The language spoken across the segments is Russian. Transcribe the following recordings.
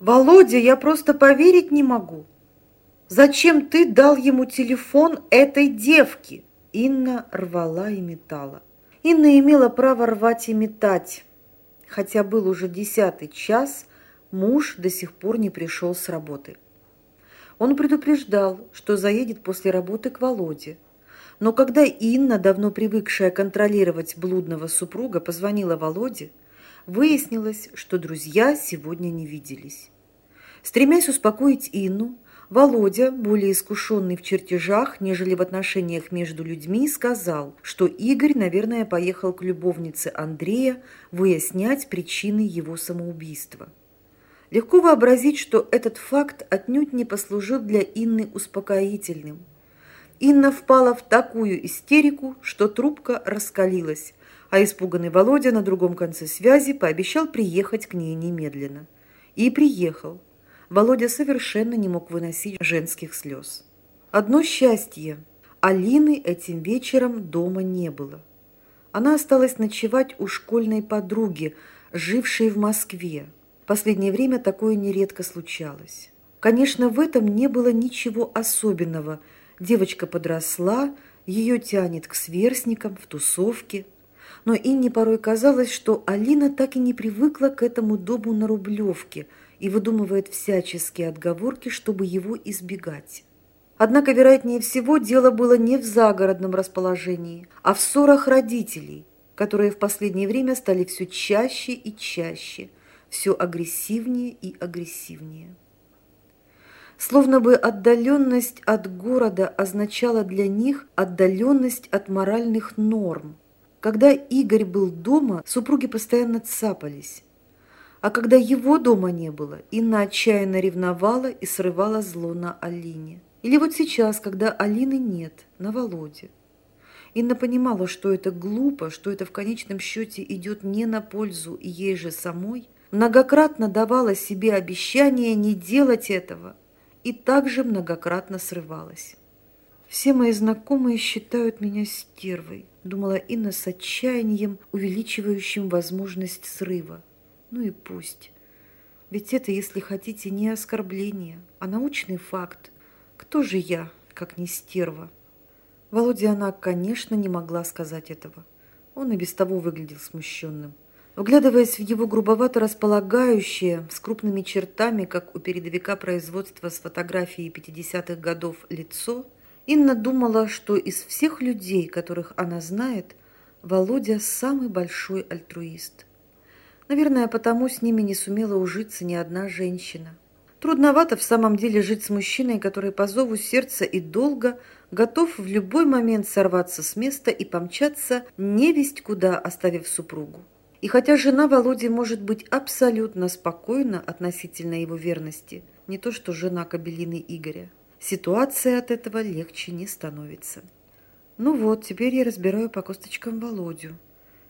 Володя, я просто поверить не могу. Зачем ты дал ему телефон этой девки? Инна рвала и метала. Инна имела право рвать и метать. Хотя был уже десятый час, муж до сих пор не пришел с работы. Он предупреждал, что заедет после работы к Володе. Но когда Инна, давно привыкшая контролировать блудного супруга, позвонила Володе, выяснилось, что друзья сегодня не виделись. Стремясь успокоить Инну, Володя, более искушенный в чертежах, нежели в отношениях между людьми, сказал, что Игорь, наверное, поехал к любовнице Андрея выяснять причины его самоубийства. Легко вообразить, что этот факт отнюдь не послужил для Инны успокоительным. Инна впала в такую истерику, что трубка раскалилась, а испуганный Володя на другом конце связи пообещал приехать к ней немедленно. И приехал. Володя совершенно не мог выносить женских слез. Одно счастье. Алины этим вечером дома не было. Она осталась ночевать у школьной подруги, жившей в Москве. В последнее время такое нередко случалось. Конечно, в этом не было ничего особенного. Девочка подросла, ее тянет к сверстникам, в тусовке. Но Инне порой казалось, что Алина так и не привыкла к этому дому на Рублевке – и выдумывает всяческие отговорки, чтобы его избегать. Однако, вероятнее всего, дело было не в загородном расположении, а в ссорах родителей, которые в последнее время стали все чаще и чаще, все агрессивнее и агрессивнее. Словно бы отдаленность от города означала для них отдаленность от моральных норм. Когда Игорь был дома, супруги постоянно цапались. А когда его дома не было, Инна отчаянно ревновала и срывала зло на Алине. Или вот сейчас, когда Алины нет, на Володе. Инна понимала, что это глупо, что это в конечном счете идет не на пользу ей же самой, многократно давала себе обещание не делать этого и также многократно срывалась. «Все мои знакомые считают меня стервой», думала Инна с отчаянием, увеличивающим возможность срыва. Ну и пусть. Ведь это, если хотите, не оскорбление, а научный факт. Кто же я, как не стерва? Володя она, конечно, не могла сказать этого. Он и без того выглядел смущенным. Вглядываясь в его грубовато располагающее, с крупными чертами, как у передовика производства с фотографией 50-х годов, лицо, Инна думала, что из всех людей, которых она знает, Володя самый большой альтруист. Наверное, потому с ними не сумела ужиться ни одна женщина. Трудновато в самом деле жить с мужчиной, который по зову сердца и долго готов в любой момент сорваться с места и помчаться невесть куда, оставив супругу. И хотя жена Володи может быть абсолютно спокойна относительно его верности, не то что жена Кабелины Игоря, ситуация от этого легче не становится. Ну вот, теперь я разбираю по косточкам Володю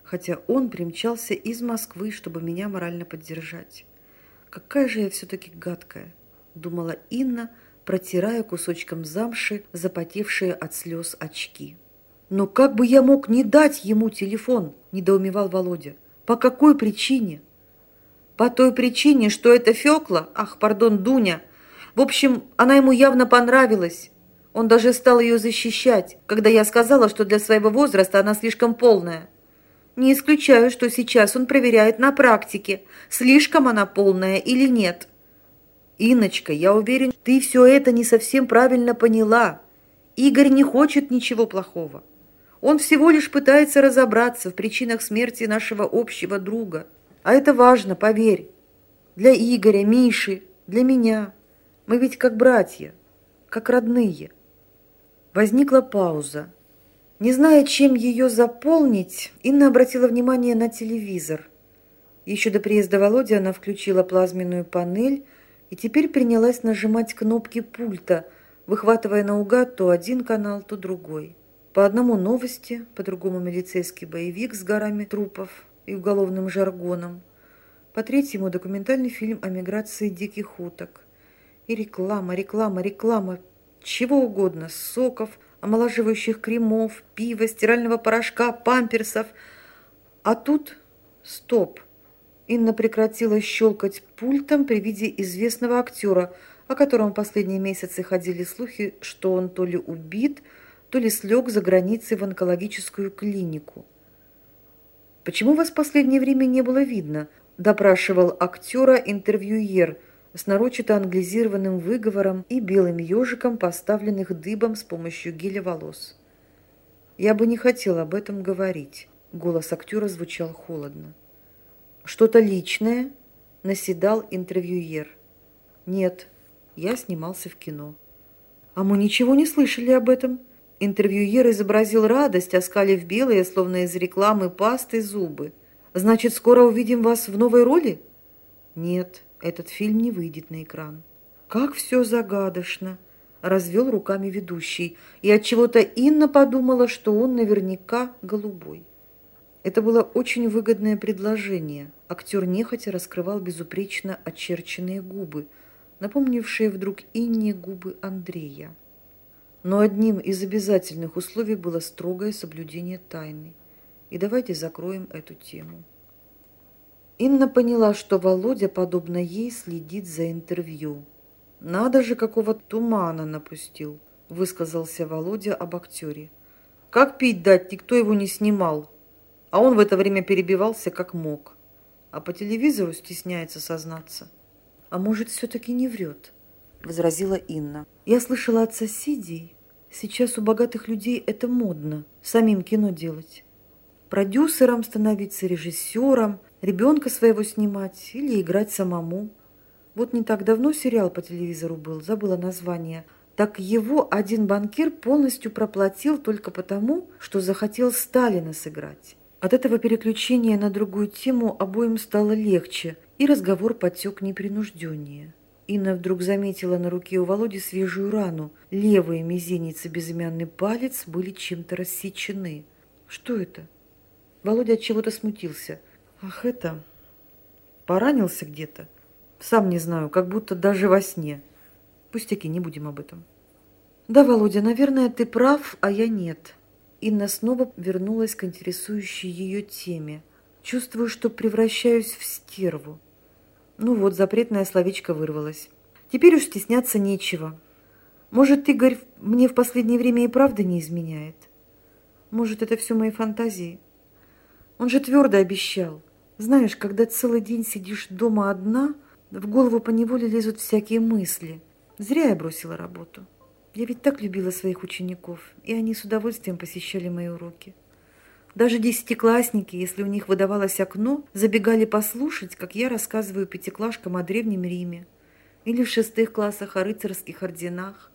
хотя он примчался из Москвы, чтобы меня морально поддержать. Какая же я все-таки гадкая, думала Инна, протирая кусочком замши запотевшие от слез очки. «Но как бы я мог не дать ему телефон?» – недоумевал Володя. «По какой причине?» «По той причине, что это Фёкла, ах, пардон, Дуня. В общем, она ему явно понравилась. Он даже стал ее защищать, когда я сказала, что для своего возраста она слишком полная. Не исключаю, что сейчас он проверяет на практике, слишком она полная или нет. Иночка, я уверен, ты все это не совсем правильно поняла. Игорь не хочет ничего плохого. Он всего лишь пытается разобраться в причинах смерти нашего общего друга. А это важно, поверь. Для Игоря, Миши, для меня. Мы ведь как братья, как родные. Возникла пауза. Не зная, чем ее заполнить, Инна обратила внимание на телевизор. Еще до приезда Володи она включила плазменную панель и теперь принялась нажимать кнопки пульта, выхватывая наугад то один канал, то другой. По одному новости, по другому милицейский боевик с горами трупов и уголовным жаргоном, по третьему документальный фильм о миграции диких уток. И реклама, реклама, реклама, чего угодно, соков – омолаживающих кремов, пива, стирального порошка, памперсов. А тут стоп. Инна прекратила щелкать пультом при виде известного актера, о котором в последние месяцы ходили слухи, что он то ли убит, то ли слег за границей в онкологическую клинику. «Почему вас в последнее время не было видно?» – допрашивал актера интервьюер с нарочито англизированным выговором и белым ежиком, поставленных дыбом с помощью геля волос. «Я бы не хотел об этом говорить», – голос актера звучал холодно. «Что-то личное?» – наседал интервьюер. «Нет, я снимался в кино». «А мы ничего не слышали об этом?» Интервьюер изобразил радость, оскалив белые, словно из рекламы пасты, зубы. «Значит, скоро увидим вас в новой роли?» «Нет, этот фильм не выйдет на экран». «Как все загадочно!» – развел руками ведущий, и от чего то Инна подумала, что он наверняка голубой. Это было очень выгодное предложение. Актер нехотя раскрывал безупречно очерченные губы, напомнившие вдруг Инне губы Андрея. Но одним из обязательных условий было строгое соблюдение тайны. И давайте закроем эту тему. Инна поняла, что Володя, подобно ей, следит за интервью. «Надо же, какого тумана напустил», – высказался Володя об актере. «Как пить дать, никто его не снимал, а он в это время перебивался как мог. А по телевизору стесняется сознаться. А может, все-таки не врет, возразила Инна. Я слышала от соседей, сейчас у богатых людей это модно, самим кино делать. Продюсером становиться, режиссером, ребенка своего снимать или играть самому. Вот не так давно сериал по телевизору был, забыла название. Так его один банкир полностью проплатил только потому, что захотел Сталина сыграть. От этого переключения на другую тему обоим стало легче, и разговор потек непринужденнее. Инна вдруг заметила на руке у Володи свежую рану. Левый мизинец и безымянный палец были чем-то рассечены. Что это? Володя от чего-то смутился. Ах, это... Поранился где-то? Сам не знаю, как будто даже во сне. Пустяки, не будем об этом. Да, Володя, наверное, ты прав, а я нет. Инна снова вернулась к интересующей ее теме. Чувствую, что превращаюсь в стерву. Ну вот, запретное словечко вырвалось. Теперь уж стесняться нечего. Может, Игорь мне в последнее время и правда не изменяет? Может, это все мои фантазии? Он же твердо обещал. Знаешь, когда целый день сидишь дома одна, в голову поневоле лезут всякие мысли. Зря я бросила работу. Я ведь так любила своих учеников, и они с удовольствием посещали мои уроки. Даже десятиклассники, если у них выдавалось окно, забегали послушать, как я рассказываю пятиклашкам о Древнем Риме или в шестых классах о рыцарских орденах.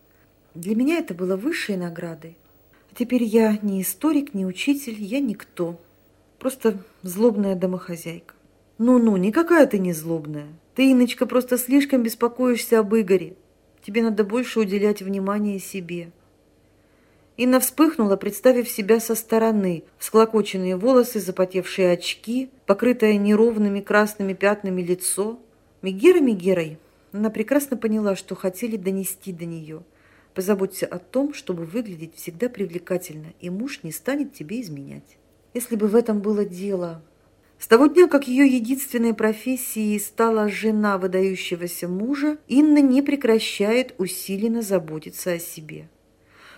Для меня это было высшей наградой. А теперь я не историк, не учитель, я никто. Просто злобная домохозяйка. Ну-ну, никакая ты не злобная. Ты, Иночка, просто слишком беспокоишься об Игоре. Тебе надо больше уделять внимание себе. Инна вспыхнула, представив себя со стороны. Всклокоченные волосы, запотевшие очки, покрытое неровными красными пятнами лицо. Мегера Мегерой она прекрасно поняла, что хотели донести до нее. Позаботься о том, чтобы выглядеть всегда привлекательно, и муж не станет тебе изменять. Если бы в этом было дело, с того дня, как ее единственной профессией стала жена выдающегося мужа, Инна не прекращает усиленно заботиться о себе.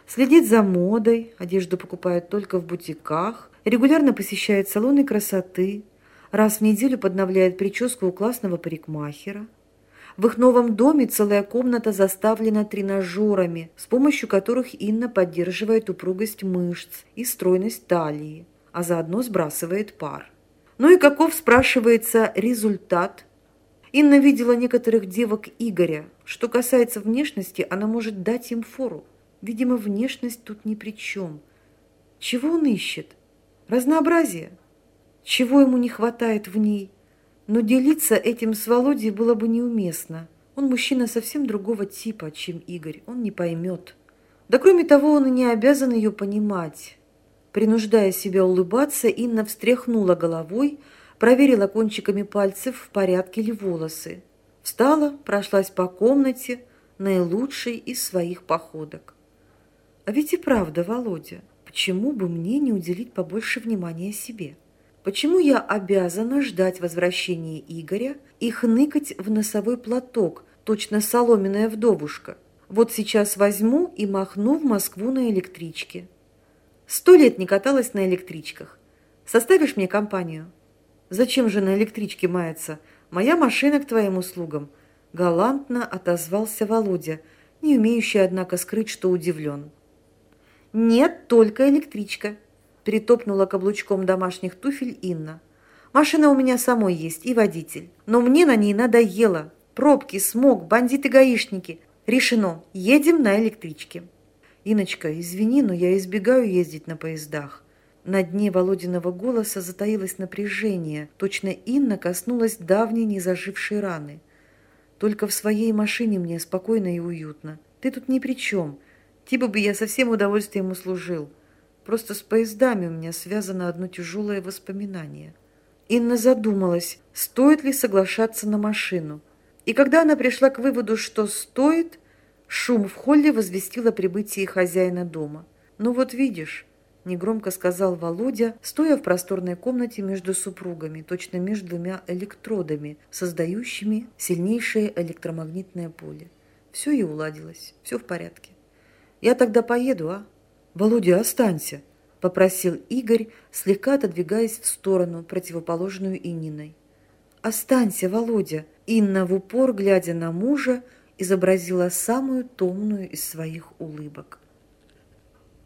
Следит за модой, одежду покупает только в бутиках, регулярно посещает салоны красоты, раз в неделю подновляет прическу у классного парикмахера. В их новом доме целая комната заставлена тренажерами, с помощью которых Инна поддерживает упругость мышц и стройность талии, а заодно сбрасывает пар. Ну и каков, спрашивается, результат? Инна видела некоторых девок Игоря. Что касается внешности, она может дать им фору. Видимо, внешность тут ни при чем. Чего он ищет? Разнообразие. Чего ему не хватает в ней? Но делиться этим с Володей было бы неуместно. Он мужчина совсем другого типа, чем Игорь. Он не поймет. Да кроме того, он и не обязан ее понимать. Принуждая себя улыбаться, Инна встряхнула головой, проверила кончиками пальцев, в порядке ли волосы. Встала, прошлась по комнате, наилучшей из своих походок. А ведь и правда, Володя, почему бы мне не уделить побольше внимания себе? Почему я обязана ждать возвращения Игоря и хныкать в носовой платок, точно соломенная вдовушка? Вот сейчас возьму и махну в Москву на электричке. Сто лет не каталась на электричках. Составишь мне компанию? Зачем же на электричке маяться? Моя машина к твоим услугам. Галантно отозвался Володя, не умеющий, однако, скрыть, что удивлен. Нет, только электричка перетопнула каблучком домашних туфель Инна. «Машина у меня самой есть и водитель. Но мне на ней надоело. Пробки, смог, бандиты-гаишники. Решено, едем на электричке». «Иночка, извини, но я избегаю ездить на поездах». На дне Володиного голоса затаилось напряжение. Точно Инна коснулась давней незажившей раны. «Только в своей машине мне спокойно и уютно. Ты тут ни при чем. Типа бы я со всем удовольствием услужил. Просто с поездами у меня связано одно тяжелое воспоминание. Инна задумалась, стоит ли соглашаться на машину. И когда она пришла к выводу, что стоит, шум в холле возвестил о прибытии хозяина дома. «Ну вот видишь», – негромко сказал Володя, стоя в просторной комнате между супругами, точно между двумя электродами, создающими сильнейшее электромагнитное поле. Все и уладилось, все в порядке. «Я тогда поеду, а?» «Володя, останься», – попросил Игорь, слегка отодвигаясь в сторону, противоположную Инниной. «Останься, Володя!» Инна в упор, глядя на мужа, изобразила самую томную из своих улыбок.